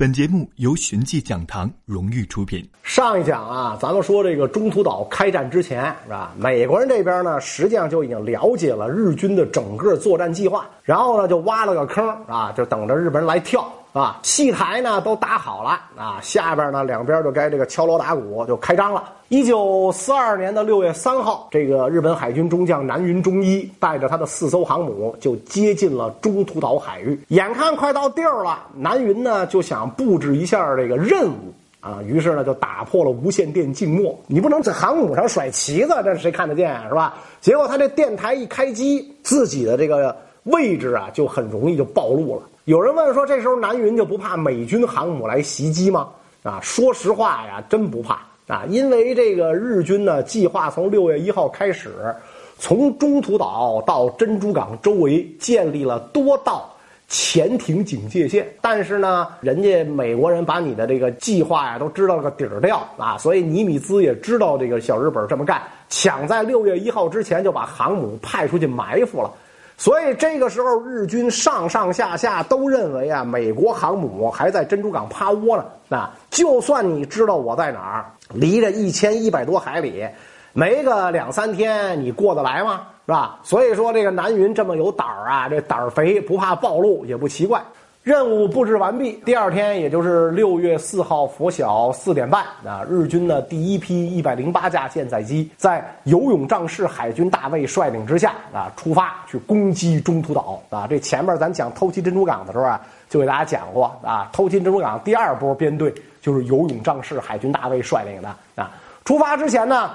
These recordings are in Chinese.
本节目由寻迹讲堂荣誉出品。上一讲啊，咱们说这个中途岛开战之前是吧？美国人这边呢，实际上就已经了解了日军的整个作战计划，然后呢就挖了个坑啊，就等着日本人来跳啊。戏台呢都搭好了啊，下边呢两边就该这个敲锣打鼓就开张了。一九四二年的六月三号，这个日本海军中将南云忠一带着他的四艘航母就接近了中途岛海域。眼看快到地儿了，南云呢就想布置一下这个任务啊，于是呢就打破了无线电静默。你不能在航母上甩旗子，这谁看得见啊是吧？结果他这电台一开机，自己的这个位置啊就很容易就暴露了。有人问说，这时候南云就不怕美军航母来袭击吗？啊，说实话呀，真不怕。啊，因为这个日军呢，计划从六月一号开始，从中途岛到珍珠港周围建立了多道潜艇警戒线。但是呢，人家美国人把你的这个计划呀都知道了个底儿掉啊，所以尼米兹也知道这个小日本这么干，抢在六月一号之前就把航母派出去埋伏了。所以这个时候，日军上上下下都认为啊，美国航母还在珍珠港趴窝呢。啊，就算你知道我在哪儿，离着一千一百多海里，没个两三天，你过得来吗？是吧？所以说，这个南云这么有胆儿啊，这胆儿肥，不怕暴露也不奇怪。任务布置完毕，第二天，也就是六月四号拂晓四点半啊，日军的第一批一百零八架舰载机在游泳仗士海军大尉率领之下啊，出发去攻击中途岛啊。这前面咱讲偷袭珍珠港的时候啊，就给大家讲过啊，偷袭珍珠港第二波编队就是游泳仗士海军大尉率领的啊。出发之前呢，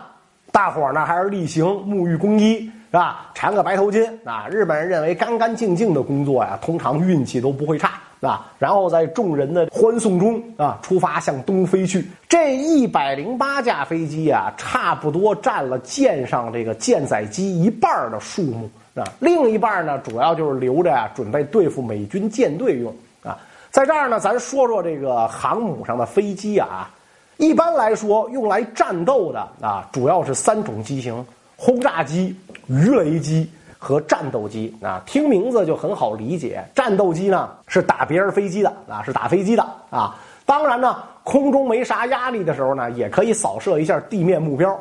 大伙儿呢还是例行沐浴更衣。是吧？缠个白头巾啊！日本人认为干干净净的工作呀，通常运气都不会差，是吧？然后在众人的欢送中啊，出发向东飞去。这一百零八架飞机啊，差不多占了舰上这个舰载机一半的数目啊。另一半呢，主要就是留着呀，准备对付美军舰队用啊。在这儿呢，咱说说这个航母上的飞机啊。一般来说，用来战斗的啊，主要是三种机型。轰炸机、鱼雷机和战斗机啊，听名字就很好理解。战斗机呢是打别人飞机的啊，是打飞机的啊。当然呢，空中没啥压力的时候呢，也可以扫射一下地面目标。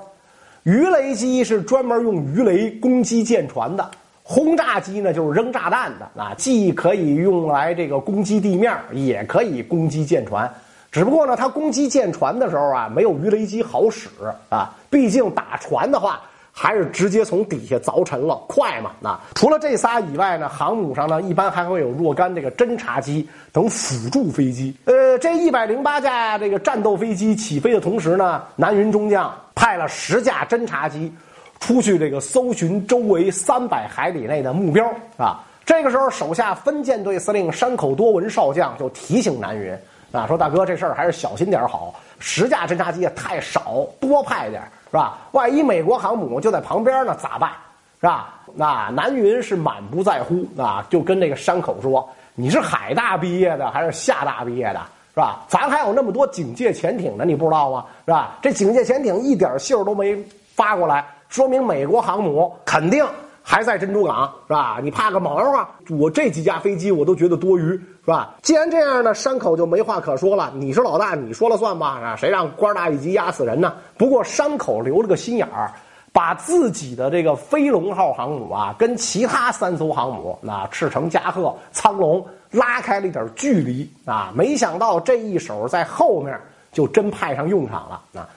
鱼雷机是专门用鱼雷攻击舰船的，轰炸机呢就是扔炸弹的啊，既可以用来这个攻击地面，也可以攻击舰船。只不过呢，它攻击舰船的时候啊，没有鱼雷机好使啊，毕竟打船的话。还是直接从底下凿沉了，快嘛？那除了这仨以外呢，航母上呢一般还会有若干这个侦察机等辅助飞机。呃，这一百零八架这个战斗飞机起飞的同时呢，南云中将派了十架侦察机出去这个搜寻周围三百海里内的目标啊。这个时候，手下分舰队司令山口多文少将就提醒南云啊，说大哥，这事儿还是小心点好，十架侦察机也太少，多派点。是吧？万一美国航母就在旁边呢，咋办？是吧？那南云是满不在乎啊，就跟那个山口说：“你是海大毕业的还是厦大毕业的？是吧？咱还有那么多警戒潜艇呢，你不知道吗？是吧？这警戒潜艇一点信儿都没发过来，说明美国航母肯定。”还在珍珠港是吧？你怕个毛啊！我这几架飞机我都觉得多余是吧？既然这样呢，山口就没话可说了。你是老大，你说了算吧？啊，谁让官大一级压死人呢？不过山口留了个心眼儿，把自己的这个飞龙号航母啊，跟其他三艘航母那赤城、加贺、苍龙拉开了一点距离啊。没想到这一手在后面就真派上用场了啊！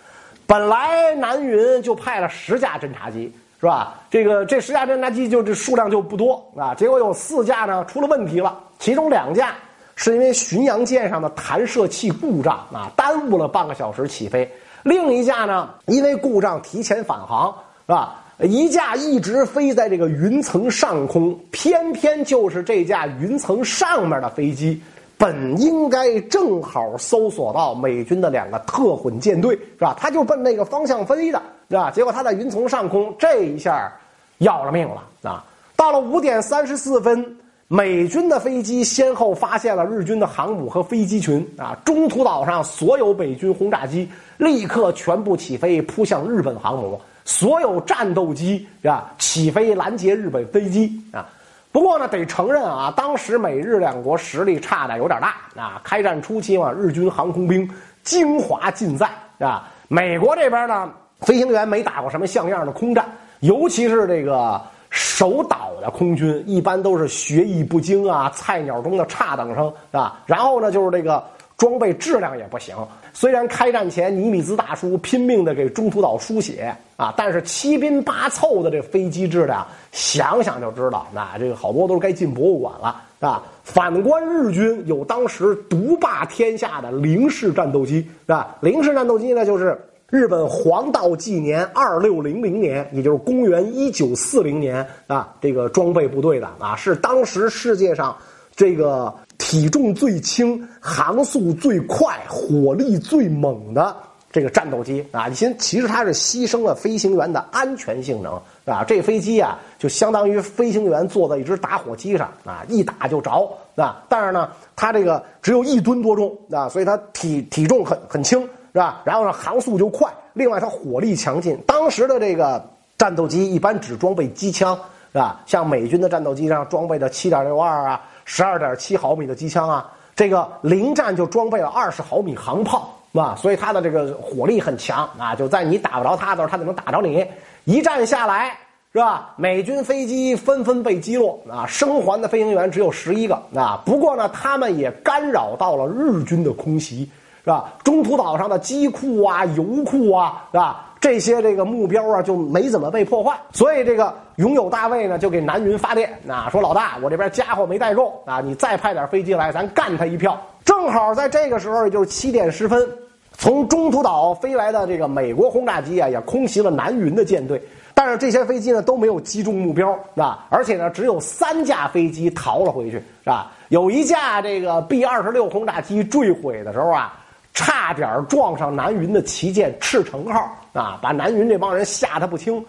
本来南云就派了十架侦察机。是吧？这个这十架侦察机就这数量就不多啊，结果有四架呢出了问题了，其中两架是因为巡洋舰上的弹射器故障啊，耽误了半个小时起飞；另一架呢因为故障提前返航，是吧？一架一直飞在这个云层上空，偏偏就是这架云层上面的飞机。本应该正好搜索到美军的两个特混舰队，是吧？他就奔那个方向飞的，是吧？结果他在云层上空，这一下要了命了啊！到了五点三十四分，美军的飞机先后发现了日军的航母和飞机群啊！中途岛上所有美军轰炸机立刻全部起飞，扑向日本航母；所有战斗机啊起飞拦截日本飞机啊！不过呢，得承认啊，当时美日两国实力差的有点大啊。开战初期嘛，日军航空兵精华尽在啊。美国这边呢，飞行员没打过什么像样的空战，尤其是这个守岛的空军，一般都是学艺不精啊，菜鸟中的差等生啊。然后呢，就是这个。装备质量也不行，虽然开战前尼米兹大叔拼命的给中途岛输血啊，但是七拼八凑的这飞机质量，想想就知道，那这个好多都是该进博物馆了啊。反观日军，有当时独霸天下的零式战斗机啊，零式战斗机呢，就是日本黄道纪年二六零零年，也就是公元一九四零年啊，这个装备部队的啊，是当时世界上这个。体重最轻、航速最快、火力最猛的这个战斗机啊，你先其实它是牺牲了飞行员的安全性能啊。这飞机啊，就相当于飞行员坐在一只打火机上啊，一打就着啊。但是呢，它这个只有一吨多重啊，所以它体体重很很轻是吧？然后呢，航速就快，另外它火力强劲。当时的这个战斗机一般只装备机枪是吧？像美军的战斗机上装备的七点六二啊。十二点七毫米的机枪啊，这个零战就装备了二十毫米航炮，是吧？所以它的这个火力很强啊，就在你打不着它的时候，它就能打着你。一战下来，是吧？美军飞机纷纷被击落啊，生还的飞行员只有十一个啊。不过呢，他们也干扰到了日军的空袭，是吧？中途岛上的机库啊、油库啊，是吧？这些这个目标啊就没怎么被破坏，所以这个拥有大卫呢就给南云发电，啊，说老大，我这边家伙没带够啊，你再派点飞机来，咱干他一票。正好在这个时候，也就是七点十分，从中途岛飞来的这个美国轰炸机啊，也空袭了南云的舰队，但是这些飞机呢都没有击中目标，是吧？而且呢，只有三架飞机逃了回去，是吧？有一架这个 B 二十六轰炸机坠毁的时候啊。差点撞上南云的旗舰赤城号啊，把南云这帮人吓得不轻。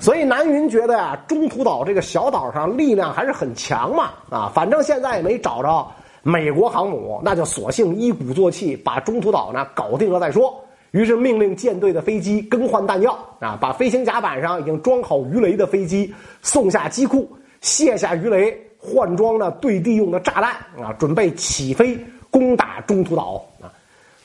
所以南云觉得呀，中途岛这个小岛上力量还是很强嘛啊，反正现在也没找着美国航母，那就索性一鼓作气把中途岛呢搞定了再说。于是命令舰队的飞机更换弹药啊，把飞行甲板上已经装好鱼雷的飞机送下机库，卸下鱼雷，换装了对地用的炸弹啊，准备起飞攻打中途岛啊。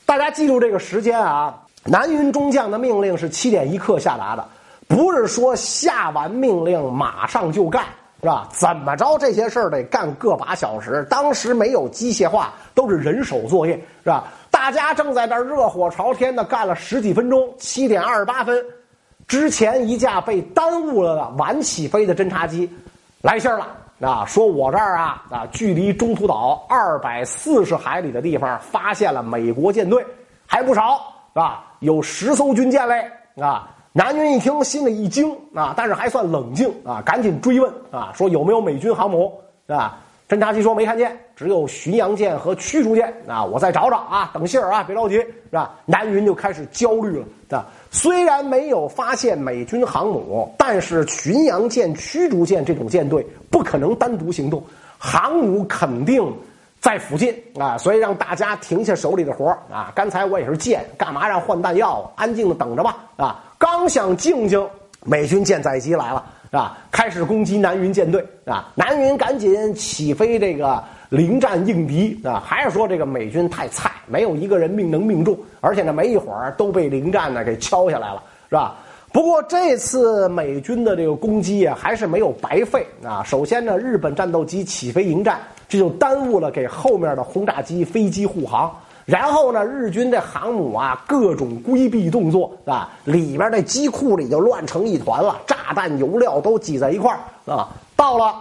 大家记住这个时间啊！南云中将的命令是七点一刻下达的，不是说下完命令马上就干，是吧？怎么着这些事儿得干个把小时。当时没有机械化，都是人手作业，是吧？大家正在这热火朝天的干了十几分钟，七点二十八分，之前一架被耽误了的晚起飞的侦察机来信了。啊，说我这儿啊啊，距离中途岛二百四十海里的地方发现了美国舰队，还不少，是吧？有十艘军舰嘞，啊！南云一听，心里一惊啊，但是还算冷静啊，赶紧追问啊，说有没有美军航母，是吧？侦察机说没看见，只有巡洋舰和驱逐舰啊，我再找找啊，等信儿啊，别着急，是吧？南云就开始焦虑了，啊。虽然没有发现美军航母，但是巡洋舰、驱逐舰这种舰队不可能单独行动，航母肯定在附近啊，所以让大家停下手里的活啊。刚才我也是贱，干嘛让换弹药？安静的等着吧啊！刚想静静，美军舰载机来了啊，开始攻击南云舰队啊。南云赶紧起飞这个。临战应敌啊，还是说这个美军太菜，没有一个人命能命中，而且呢，没一会儿都被临战呢给敲下来了，是吧？不过这次美军的这个攻击啊，还是没有白费啊。首先呢，日本战斗机起飞迎战，这就耽误了给后面的轰炸机飞机护航。然后呢，日军这航母啊，各种规避动作啊，里边的机库里就乱成一团了，炸弹、油料都挤在一块儿啊。到了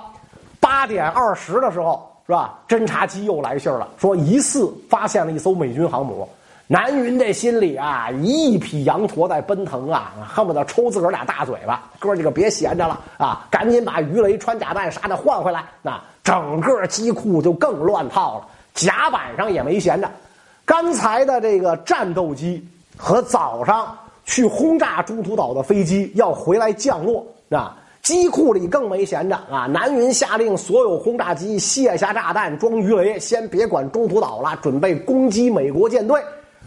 八点二十的时候。是吧？侦察机又来信了，说疑似发现了一艘美军航母。南云这心里啊，一匹羊驼在奔腾啊，恨不得抽自个儿俩大嘴巴。哥几个别闲着了啊，赶紧把鱼雷、穿甲弹啥的换回来。那整个机库就更乱套了，甲板上也没闲着。刚才的这个战斗机和早上去轰炸中途岛的飞机要回来降落啊。机库里更没闲着啊！南云下令所有轰炸机卸下炸弹、装鱼雷，先别管中途岛了，准备攻击美国舰队，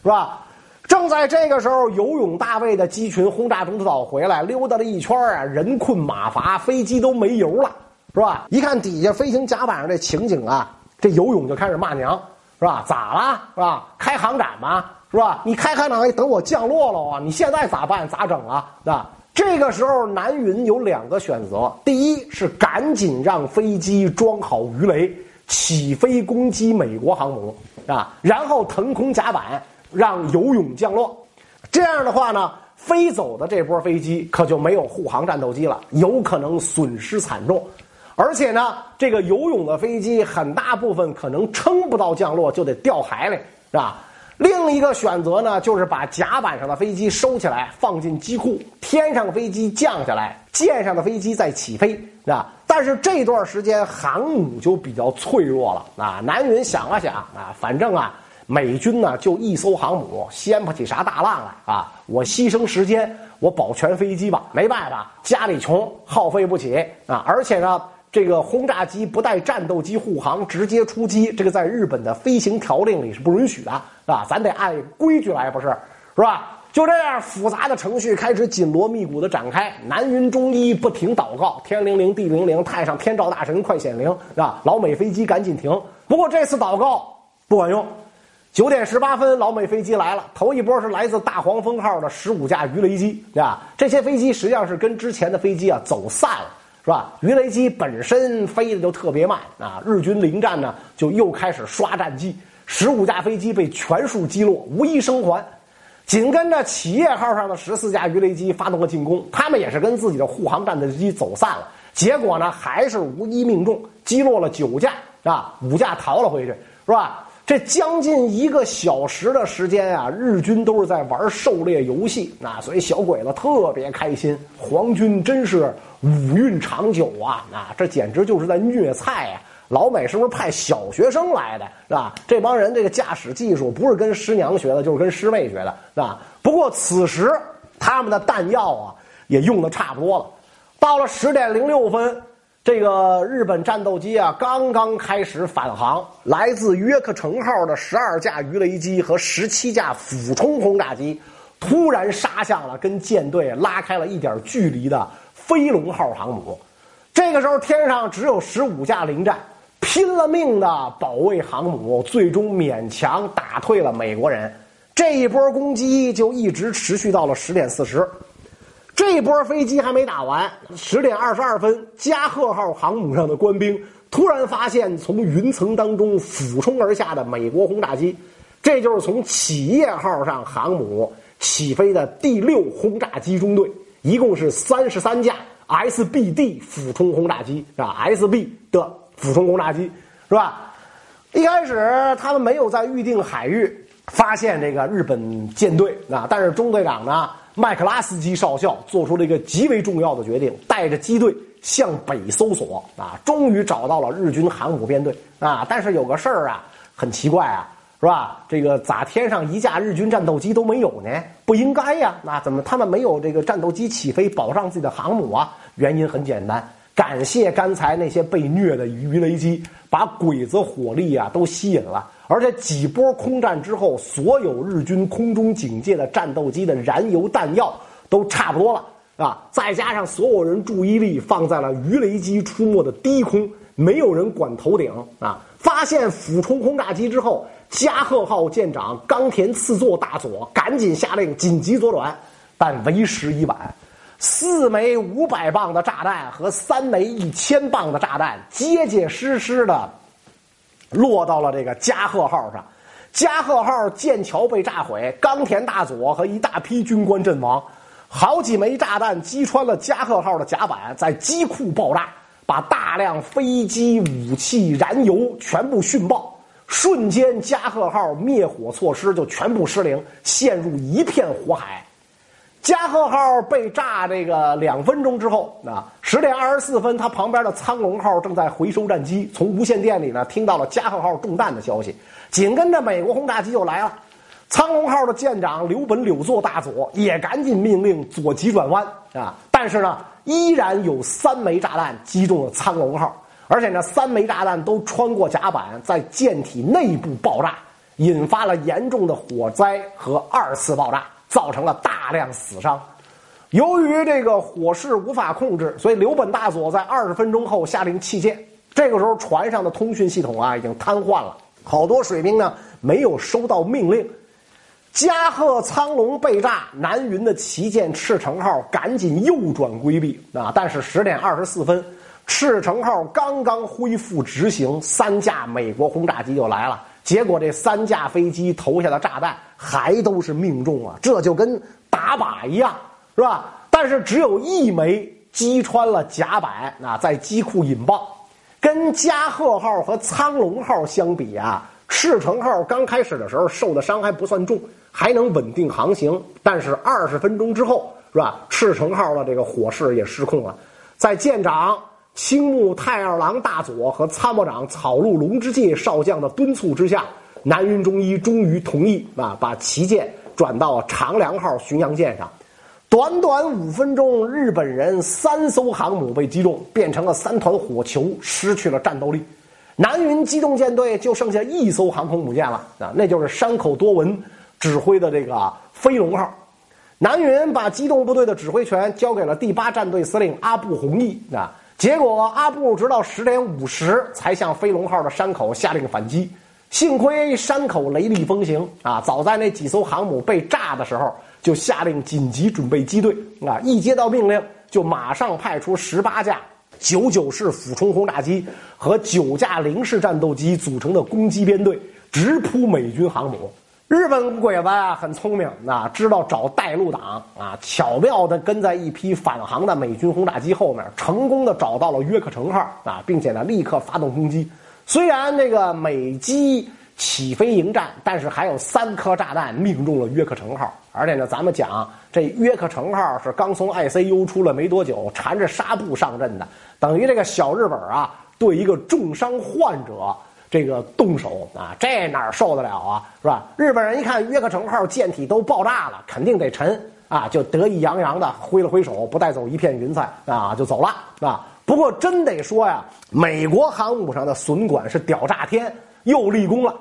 是吧？正在这个时候，游泳大卫的机群轰炸中途岛回来，溜达了一圈啊，人困马乏，飞机都没油了是吧？一看底下飞行甲板上这情景啊，这游泳就开始骂娘，是吧？咋了？是吧？开航展吗？是吧？你开航展等我降落了啊！你现在咋办？咋整啊？是吧？这个时候南云有两个选择：第一是赶紧让飞机装好鱼雷，起飞攻击美国航母啊，然后腾空甲板让游泳降落。这样的话呢？飞走的这波飞机可就没有护航战斗机了，有可能损失惨重，而且呢，这个游泳的飞机很大部分可能撑不到降落就得掉海里，是吧？另一个选择呢，就是把甲板上的飞机收起来放进机库，天上飞机降下来，舰上的飞机再起飞，啊？但是这段时间航母就比较脆弱了啊。南云想了想啊，反正啊。美军呢，就一艘航母，掀不起啥大浪来啊！我牺牲时间，我保全飞机吧，没办法，家里穷，耗费不起啊！而且呢，这个轰炸机不带战斗机护航，直接出击，这个在日本的飞行条令里是不允许的，啊，咱得按规矩来，不是，是吧？就这样，复杂的程序开始紧锣密鼓的展开。南云中医不停祷告，天灵灵，地灵灵，太上天照大神快显灵，是吧？老美飞机赶紧停。不过这次祷告不管用。九点十八分，老美飞机来了。头一波是来自大黄蜂号的十五架鱼雷机，啊，这些飞机实际上是跟之前的飞机啊走散了，是吧？鱼雷机本身飞的就特别慢啊。日军临战呢，就又开始刷战机，十五架飞机被全数击落，无一生还。紧跟着企业号上的十四架鱼雷机发动了进攻，他们也是跟自己的护航战斗机走散了，结果呢还是无一命中，击落了九架，啊，五架逃了回去，是吧？这将近一个小时的时间啊，日军都是在玩狩猎游戏啊，所以小鬼子特别开心。皇军真是五运长久啊，啊，这简直就是在虐菜呀！老美是不是派小学生来的，是吧？这帮人这个驾驶技术不是跟师娘学的，就是跟师妹学的，是吧？不过此时他们的弹药啊也用的差不多了，到了十点零六分。这个日本战斗机啊，刚刚开始返航。来自约克城号的十二架鱼雷机和十七架俯冲轰炸机，突然杀向了跟舰队拉开了一点距离的飞龙号航母。这个时候，天上只有十五架零战，拼了命的保卫航母，最终勉强打退了美国人。这一波攻击就一直持续到了十点四十。这波飞机还没打完，十点二十二分，加贺号航母上的官兵突然发现从云层当中俯冲而下的美国轰炸机，这就是从企业号上航母起飞的第六轰炸机中队，一共是三十三架 SBD 俯冲轰炸机，是吧？SB 的俯冲轰炸机，是吧？一开始他们没有在预定海域发现这个日本舰队啊，但是中队长呢？麦克拉斯基少校做出了一个极为重要的决定，带着机队向北搜索啊，终于找到了日军航母编队啊。但是有个事儿啊，很奇怪啊，是吧？这个咋天上一架日军战斗机都没有呢？不应该呀，那怎么他们没有这个战斗机起飞保障自己的航母啊？原因很简单，感谢刚才那些被虐的鱼雷机，把鬼子火力啊都吸引了。而且几波空战之后，所有日军空中警戒的战斗机的燃油弹药都差不多了啊！再加上所有人注意力放在了鱼雷机出没的低空，没有人管头顶啊！发现俯冲轰炸机之后，加贺号舰长冈田次作大佐赶紧下令紧急左转，但为时已晚，四枚五百磅的炸弹和三枚一千磅的炸弹结结实实的。落到了这个加贺号上，加贺号舰桥被炸毁，冈田大佐和一大批军官阵亡，好几枚炸弹击穿了加贺号的甲板，在机库爆炸，把大量飞机、武器、燃油全部殉爆，瞬间加贺号灭火措施就全部失灵，陷入一片火海。加贺号被炸这个两分钟之后，啊，十点二十四分，他旁边的苍龙号正在回收战机，从无线电里呢听到了加贺号中弹的消息。紧跟着美国轰炸机就来了，苍龙号的舰长柳本柳作大佐也赶紧命令左急转弯啊，但是呢，依然有三枚炸弹击中了苍龙号，而且呢，三枚炸弹都穿过甲板，在舰体内部爆炸，引发了严重的火灾和二次爆炸。造成了大量死伤，由于这个火势无法控制，所以刘本大佐在二十分钟后下令弃舰。这个时候，船上的通讯系统啊已经瘫痪了，好多水兵呢没有收到命令。加贺苍龙被炸，南云的旗舰赤城号赶紧右转规避啊！但是十点二十四分，赤城号刚刚恢复直行，三架美国轰炸机就来了。结果这三架飞机投下的炸弹还都是命中啊！这就跟打靶一样，是吧？但是只有一枚击穿了甲板啊，在机库引爆。跟加贺号和苍龙号相比啊，赤城号刚开始的时候受的伤还不算重。还能稳定航行，但是二十分钟之后，是吧？赤城号的这个火势也失控了。在舰长青木太二郎大佐和参谋长草鹿龙之介少将的敦促之下，南云中一终于同意啊，把旗舰转到长良号巡洋舰上。短短五分钟，日本人三艘航母被击中，变成了三团火球，失去了战斗力。南云机动舰队就剩下一艘航空母舰了啊，那就是山口多文。指挥的这个飞龙号，南云把机动部队的指挥权交给了第八战队司令阿部弘毅啊。结果阿布直到十点五十才向飞龙号的山口下令反击。幸亏山口雷厉风行啊，早在那几艘航母被炸的时候就下令紧急准备机队啊，一接到命令就马上派出十八架九九式俯冲轰炸机和九架零式战斗机组成的攻击编队，直扑美军航母。日本鬼子啊很聪明啊，知道找带路党啊，巧妙的跟在一批返航的美军轰炸机后面，成功的找到了约克城号啊，并且呢立刻发动攻击。虽然这个美机起飞迎战，但是还有三颗炸弹命中了约克城号。而且呢，咱们讲这约克城号是刚从 ICU 出来没多久，缠着纱布上阵的，等于这个小日本啊对一个重伤患者。这个动手啊，这哪受得了啊，是吧？日本人一看约克城号舰体都爆炸了，肯定得沉啊，就得意洋洋的挥了挥手，不带走一片云彩啊，就走了啊。不过真得说呀，美国航母上的损管是屌炸天，又立功了。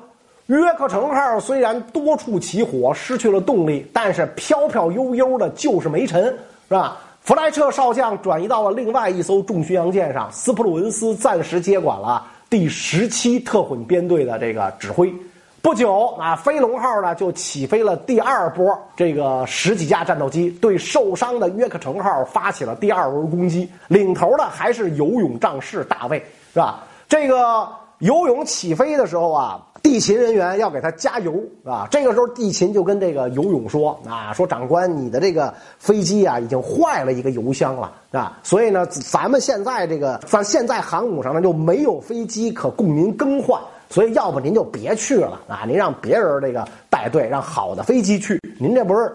约克城号虽然多处起火，失去了动力，但是飘飘悠悠的，就是没沉，是吧？弗莱彻少将转移到了另外一艘重巡洋舰上，斯普鲁恩斯暂时接管了。第十七特混编队的这个指挥，不久啊，飞龙号呢就起飞了第二波这个十几架战斗机，对受伤的约克城号发起了第二轮攻击。领头的还是游泳战士大卫，是吧？这个游泳起飞的时候啊。地勤人员要给他加油啊！这个时候，地勤就跟这个游泳说：“啊，说长官，你的这个飞机啊，已经坏了一个油箱了啊！所以呢，咱们现在这个咱现在航母上呢就没有飞机可供您更换，所以要不您就别去了啊！您让别人这个带队，让好的飞机去。您这不是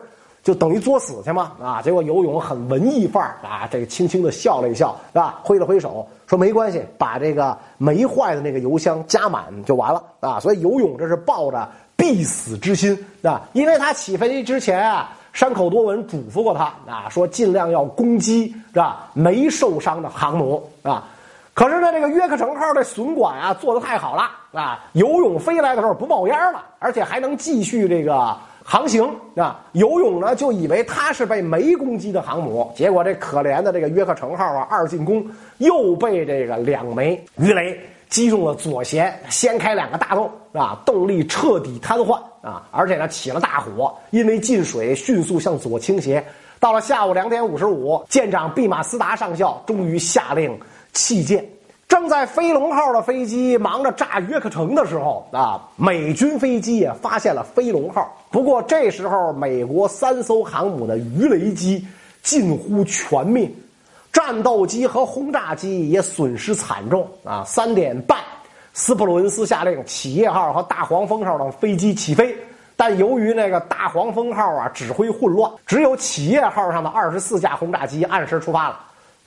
就等于作死去吗？啊！结果游泳很文艺范儿啊，这个轻轻的笑了一笑，是吧？挥了挥手。”说没关系，把这个没坏的那个油箱加满就完了啊！所以游泳这是抱着必死之心啊，因为他起飞之前啊，山口多文嘱咐过他啊，说尽量要攻击是吧？没受伤的航母啊。可是呢，这个约克城号的损管啊做的太好了啊，游泳飞来的时候不冒烟了，而且还能继续这个。航行啊，游泳呢就以为他是被没攻击的航母，结果这可怜的这个约克城号啊，二进攻又被这个两枚鱼雷击中了左舷，掀开两个大洞啊，动力彻底瘫痪啊，而且呢起了大火，因为进水迅速向左倾斜。到了下午两点五十五，舰长毕马斯达上校终于下令弃舰。正在飞龙号的飞机忙着炸约克城的时候啊，美军飞机也发现了飞龙号。不过这时候，美国三艘航母的鱼雷机近乎全灭，战斗机和轰炸机也损失惨重啊。三点半，斯普鲁恩斯下令企业号和大黄蜂号的飞机起飞，但由于那个大黄蜂号啊指挥混乱，只有企业号上的二十四架轰炸机按时出发了。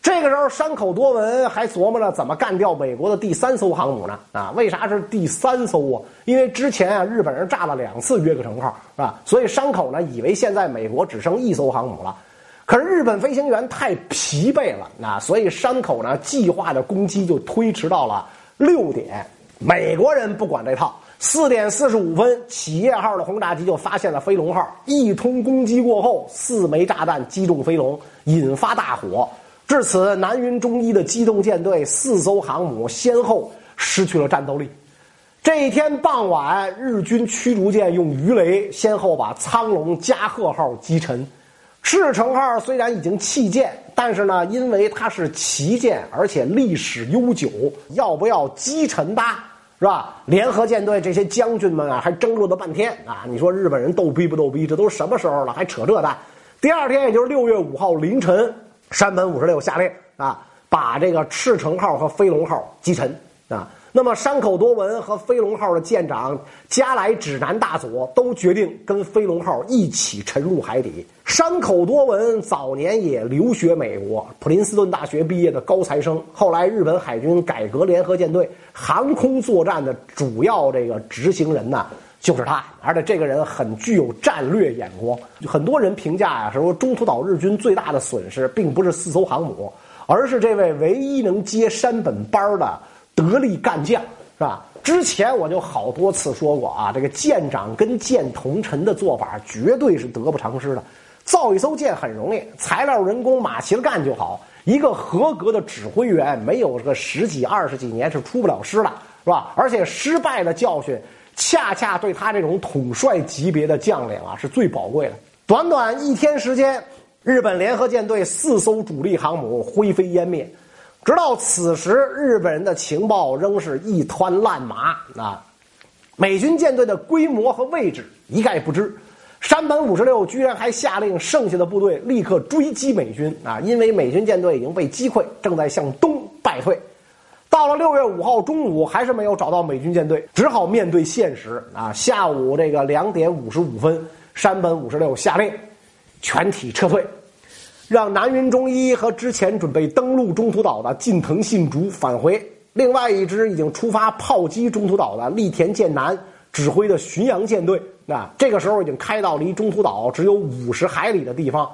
这个时候，山口多文还琢磨着怎么干掉美国的第三艘航母呢？啊，为啥是第三艘啊？因为之前啊，日本人炸了两次约克城号，是吧？所以山口呢，以为现在美国只剩一艘航母了。可是日本飞行员太疲惫了，啊，所以山口呢，计划的攻击就推迟到了六点。美国人不管这套，四点四十五分，企业号的轰炸机就发现了飞龙号，一通攻击过后，四枚炸弹击中飞龙，引发大火。至此，南云中一的机动舰队四艘航母先后失去了战斗力。这一天傍晚，日军驱逐舰用鱼雷先后把苍龙、加贺号击沉。赤城号虽然已经弃舰，但是呢，因为它是旗舰，而且历史悠久，要不要击沉它？是吧？联合舰队这些将军们啊，还争论了半天啊！你说日本人逗逼不逗逼？这都什么时候了，还扯这蛋？第二天，也就是六月五号凌晨，山本五十六下令啊，把这个赤城号和飞龙号击沉啊。那么山口多文和飞龙号的舰长加来指南大佐都决定跟飞龙号一起沉入海底。山口多文早年也留学美国，普林斯顿大学毕业的高材生，后来日本海军改革联合舰队航空作战的主要这个执行人呢，就是他。而且这个人很具有战略眼光。很多人评价呀，说中途岛日军最大的损失并不是四艘航母，而是这位唯一能接山本班的。得力干将是吧？之前我就好多次说过啊，这个舰长跟舰同沉的做法绝对是得不偿失的。造一艘舰很容易，材料、人工、马齐了干就好。一个合格的指挥员，没有个十几、二十几年是出不了师的，是吧？而且失败的教训，恰恰对他这种统帅级别的将领啊是最宝贵的。短短一天时间，日本联合舰队四艘主力航母灰飞烟灭。直到此时，日本人的情报仍是一团烂麻啊！美军舰队的规模和位置一概不知。山本五十六居然还下令剩下的部队立刻追击美军啊！因为美军舰队已经被击溃，正在向东败退。到了六月五号中午，还是没有找到美军舰队，只好面对现实啊！下午这个两点五十五分，山本五十六下令全体撤退。让南云忠一和之前准备登陆中途岛的近藤信竹返回，另外一支已经出发炮击中途岛的立田健南指挥的巡洋舰队，啊，这个时候已经开到离中途岛只有五十海里的地方。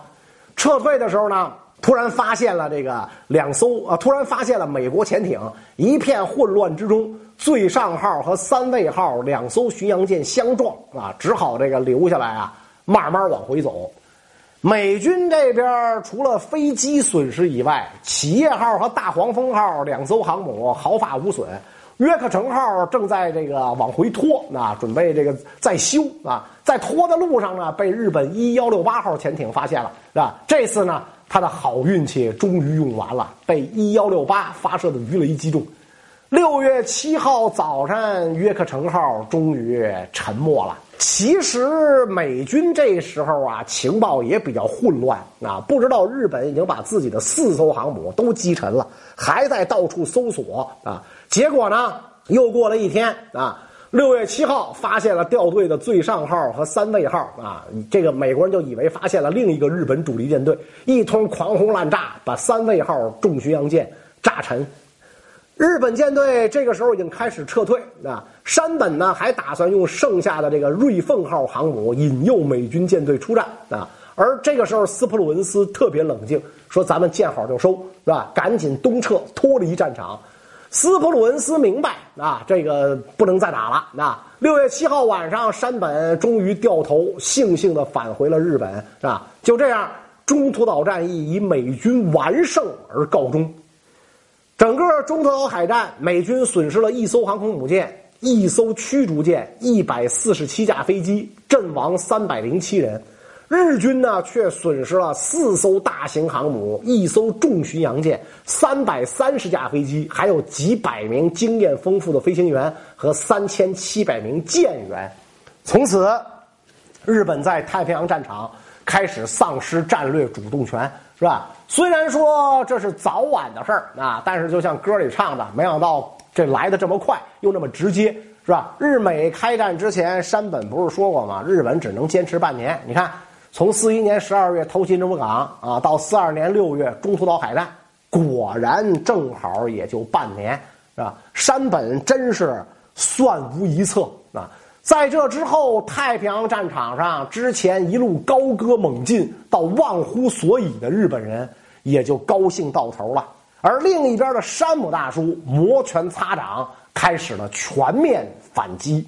撤退的时候呢，突然发现了这个两艘啊，突然发现了美国潜艇，一片混乱之中，最上号和三位号两艘巡洋舰相撞啊，只好这个留下来啊，慢慢往回走。美军这边除了飞机损失以外，企业号和大黄蜂号两艘航母毫发无损。约克城号正在这个往回拖，啊，准备这个再修啊，在拖的路上呢，被日本一幺六八号潜艇发现了，是吧？这次呢，他的好运气终于用完了，被一幺六八发射的鱼雷击中。六月七号早上，约克城号终于沉没了。其实美军这时候啊，情报也比较混乱啊，不知道日本已经把自己的四艘航母都击沉了，还在到处搜索啊。结果呢，又过了一天啊，六月七号发现了掉队的最上号和三位号啊，这个美国人就以为发现了另一个日本主力舰队，一通狂轰滥炸，把三位号重巡洋舰炸沉。日本舰队这个时候已经开始撤退啊，山本呢还打算用剩下的这个瑞凤号航母引诱美军舰队出战啊。而这个时候，斯普鲁恩斯特别冷静，说：“咱们见好就收，是吧？赶紧东撤，脱离战场。”斯普鲁恩斯明白啊，这个不能再打了。那六月七号晚上，山本终于掉头，悻悻的返回了日本，是吧？就这样，中途岛战役以美军完胜而告终。整个中途岛海战，美军损失了一艘航空母舰、一艘驱逐舰、一百四十七架飞机，阵亡三百零七人；日军呢，却损失了四艘大型航母、一艘重巡洋舰、三百三十架飞机，还有几百名经验丰富的飞行员和三千七百名舰员。从此，日本在太平洋战场开始丧失战略主动权。是吧？虽然说这是早晚的事儿啊，但是就像歌里唱的，没想到这来的这么快，又那么直接，是吧？日美开战之前，山本不是说过吗？日本只能坚持半年。你看，从四一年十二月偷袭珍珠港啊，到四二年六月中途岛海战，果然正好也就半年，是吧？山本真是算无一策啊。在这之后，太平洋战场上之前一路高歌猛进到忘乎所以的日本人也就高兴到头了，而另一边的山姆大叔摩拳擦掌，开始了全面反击。